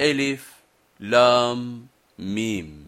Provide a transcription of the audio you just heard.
ألف لام ميم.